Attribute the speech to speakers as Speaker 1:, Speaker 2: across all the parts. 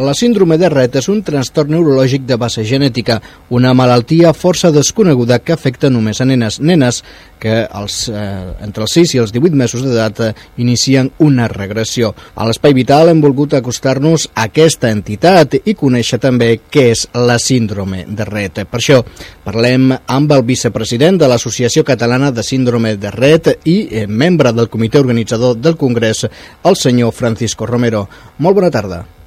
Speaker 1: La síndrome de Rett és un trastorn neurològic de base genètica, una malaltia força desconeguda que afecta només a nenes. Nenes que els, eh, entre els 6 i els 18 mesos d'edat eh, inicien una regressió. A l'Espai Vital hem volgut acostar-nos a aquesta entitat i conèixer també què és la síndrome de Rett. Per això parlem amb el vicepresident de l'Associació Catalana de Síndrome de Rett i eh, membre del comitè organitzador del Congrés, el senyor Francisco Romero. Molt bona tarda.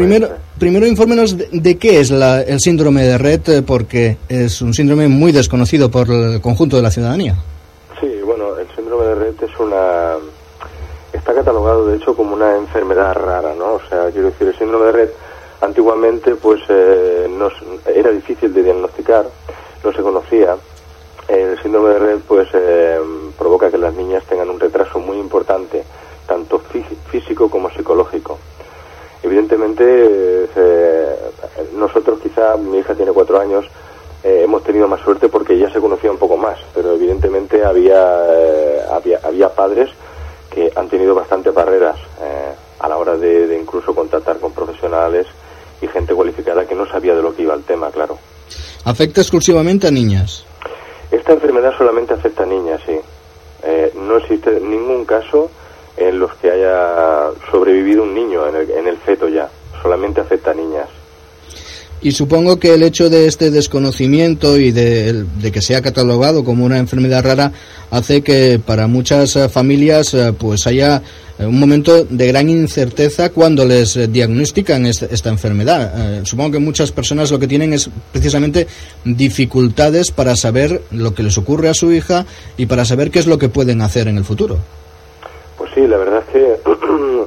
Speaker 1: Primero, primero infórmenos de, de, qué es la, el síndrome de Red, eh, porque es un síndrome muy desconocido por el conjunto de la ciudadanía.
Speaker 2: Sí, bueno, el síndrome de Red es una... Está catalogado, de hecho, como una enfermedad rara, ¿no? O sea, quiero decir, el síndrome de Red antiguamente, pues, eh, no, era difícil de diagnosticar, no se conocía. El síndrome de Red, pues, eh, provoca que las niñas tengan un retraso muy importante tanto físico como psicológico. Evidentemente, eh, nosotros quizá, mi hija tiene cuatro años, eh, hemos tenido más suerte porque ya se conocía un poco más, pero evidentemente había, eh, había, había, padres que han tenido bastantes barreras a la hora de, de incluso contactar con profesionales y gente cualificada que no sabía de lo que iba el tema, claro.
Speaker 1: ¿Afecta exclusivamente a niñas?
Speaker 2: Esta enfermedad solamente afecta a niñas, sí. no existe ningún caso en los sobrevivido un niño en el, en el feto ya. Solamente afecta a niñas.
Speaker 1: Y supongo que el hecho de este desconocimiento y de, de, que sea catalogado como una enfermedad rara hace que para muchas eh, familias eh, pues haya eh, un momento de gran incerteza cuando les diagnostican esta, esta enfermedad. supongo que muchas personas lo que tienen es precisamente dificultades para saber lo que les ocurre a su hija y para saber qué es lo que pueden hacer en el futuro.
Speaker 2: Pues sí, la verdad es que,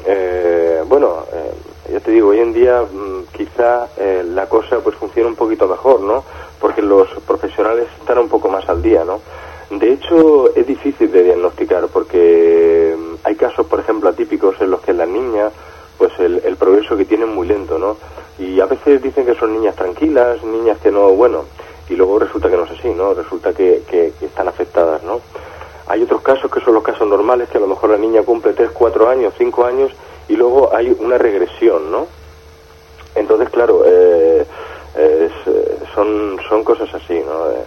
Speaker 2: eh, bueno, eh, ya te digo, hoy en día mm, quizá eh, la cosa pues funciona un poquito mejor, ¿no? Porque los profesionales están un poco más al día, ¿no? De hecho, es difícil de diagnosticar porque mm, hay casos, por ejemplo, atípicos en los que las niñas, pues el, el progreso que tienen muy lento, ¿no? Y a veces dicen que son niñas tranquilas, niñas que no, bueno, y luego resulta que no es así, ¿no? Resulta que, que, que están afectadas, ¿no? Hay otros casos que son los casos normales, que a lo mejor la niña cumple 3, 4 años, 5 años y luego hay una regresión, ¿no? Entonces, claro, eh, es, son, son cosas así, ¿no? Eh,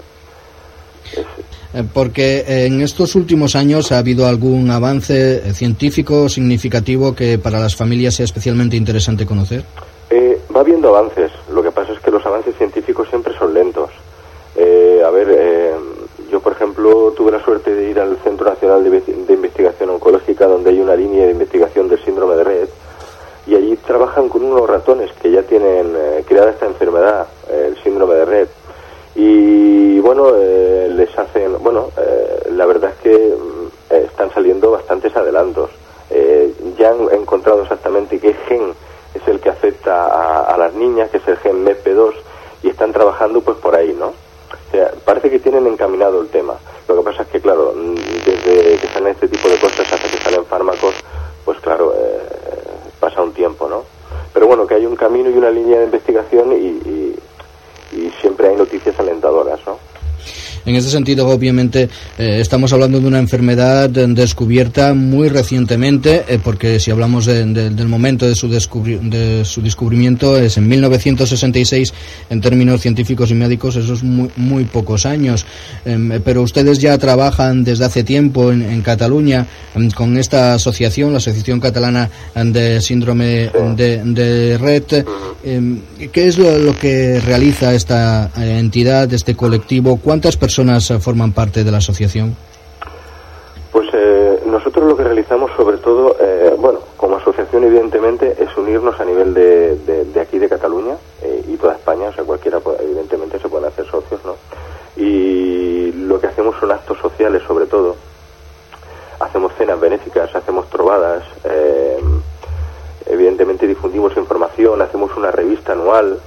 Speaker 1: es, eh, porque en estos últimos años ha habido algún avance científico significativo que para las familias sea especialmente interesante conocer.
Speaker 2: Eh, va habiendo avances. Lo que pasa es que los avances científicos siempre son lentos. Eh, a ver, eh, yo, por ejemplo, tuve la suerte de ir al Centro Nacional de, Investigación Oncológica, donde hay una línea de investigación del síndrome de trabajan con unos ratones que ya tienen eh, creada esta enfermedad, eh, el síndrome de Red. Y bueno, eh, les hacen, bueno, la verdad es que mm, están saliendo bastantes adelantos. ya han encontrado exactamente qué gen es el que afecta a, las niñas, que es el gen MEP2, y están trabajando pues por ahí, ¿no? O sea, parece que tienen encaminado el tema. Lo que pasa es que, claro, desde que salen este tipo de cosas hasta que salen fármacos, pues claro, eh, pasa un tiempo, ¿no? Bueno, que hay un camino y una línea de investigación y, y siempre hay noticias alentadoras, ¿no?
Speaker 1: En este sentido, obviamente, eh, estamos hablando de una enfermedad descubierta muy recientemente, eh, porque si hablamos de, de, del momento de su, de su, descubrimiento, es en 1966, en términos científicos y médicos, eso es muy, muy pocos años. Eh, pero ustedes ya trabajan desde hace tiempo en, Cataluña con esta asociación, la Asociación Catalana de Síndrome de, de Red. ¿Qué es lo, lo que realiza esta entidad, este colectivo? ¿Cuántas personas personas forman parte de la asociación?
Speaker 2: Pues eh, nosotros lo que realizamos sobre todo, eh, bueno, como asociación evidentemente es unirnos a nivel de, de, aquí de Cataluña eh, y toda España, o sea, cualquiera evidentemente se pueden hacer socios, ¿no? Y lo que hacemos son actos sociales sobre todo, hacemos cenas benéficas, hacemos trovadas, eh, evidentemente difundimos información, hacemos una revista anual,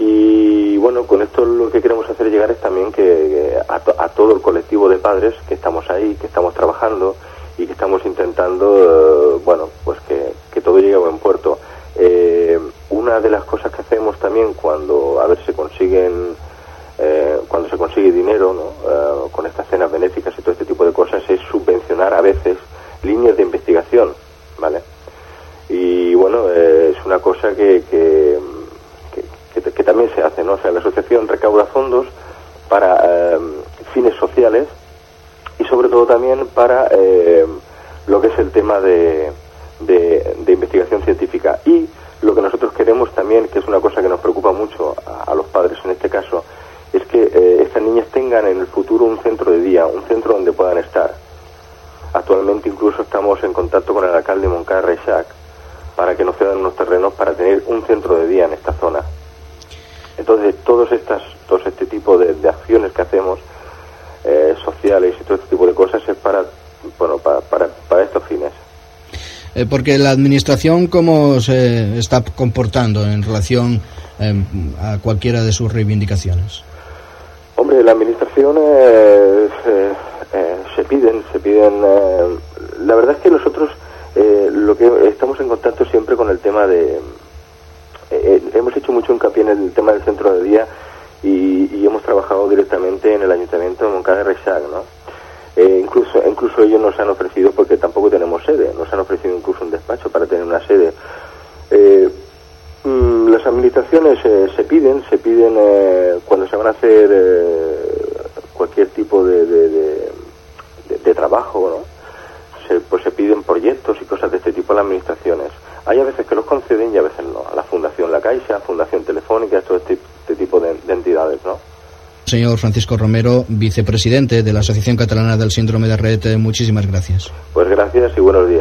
Speaker 2: y bueno, con esto lo que queremos hacer llegar es también que a, to a todo el colectivo de padres que estamos ahí, que estamos trabajando y que estamos intentando, eh, bueno, pues que, que, todo llegue a buen puerto. Eh, una de las cosas que hacemos también cuando, a ver, se consiguen, eh, cuando se consigue dinero, ¿no? Eh, con estas cenas benéficas y todo este tipo de cosas, es subvencionar a veces líneas de investigación, ¿vale? Y bueno, es una cosa que, que, que, también se hace, ¿no? O sea, la asociación recauda fondos para fines sociales y sobre todo también para lo que es el tema de, de, investigación científica. Y lo que nosotros queremos también, que es una cosa que nos preocupa mucho a, los padres en este caso, es que eh, estas niñas tengan en el futuro un centro de día, un centro donde puedan estar. Actualmente incluso estamos en contacto con el alcalde Moncada Reixac para que nos cedan unos terrenos para tener un centro de día en esta zona. Entonces, todos estas, todo este tipo de, acciones que hacemos eh, sociales y todo este tipo de cosas es para, bueno, para, para estos fines.
Speaker 1: Eh, porque la administración cómo se está comportando en relación em, a cualquiera de sus reivindicaciones.
Speaker 2: Hombre, la administración eh, eh, se piden, se piden. la verdad es que nosotros lo que estamos en contacto siempre con el tema de. Hemos hecho mucho hincapié en el tema del centro de día y, y hemos trabajado directamente en el ayuntamiento de Moncada de Reixac, ¿no? Eh, incluso, incluso ellos nos han ofrecido, porque tampoco tenemos sede, nos han ofrecido incluso un despacho para tener una sede. Eh, mm, las administraciones eh, se piden, se piden cuando se van a hacer cualquier tipo de, de, trabajo, Se, pues se piden proyectos y cosas de este tipo a las administraciones. Hay a veces que los conceden y a veces no. A la Fundación La Caixa, Fundación Telefónica, todo este, este tipo de, de entidades, ¿no?
Speaker 1: Señor Francisco Romero, vicepresidente de la Asociación Catalana del Síndrome de Red, muchísimas gracias.
Speaker 2: Pues gracias y buenos días.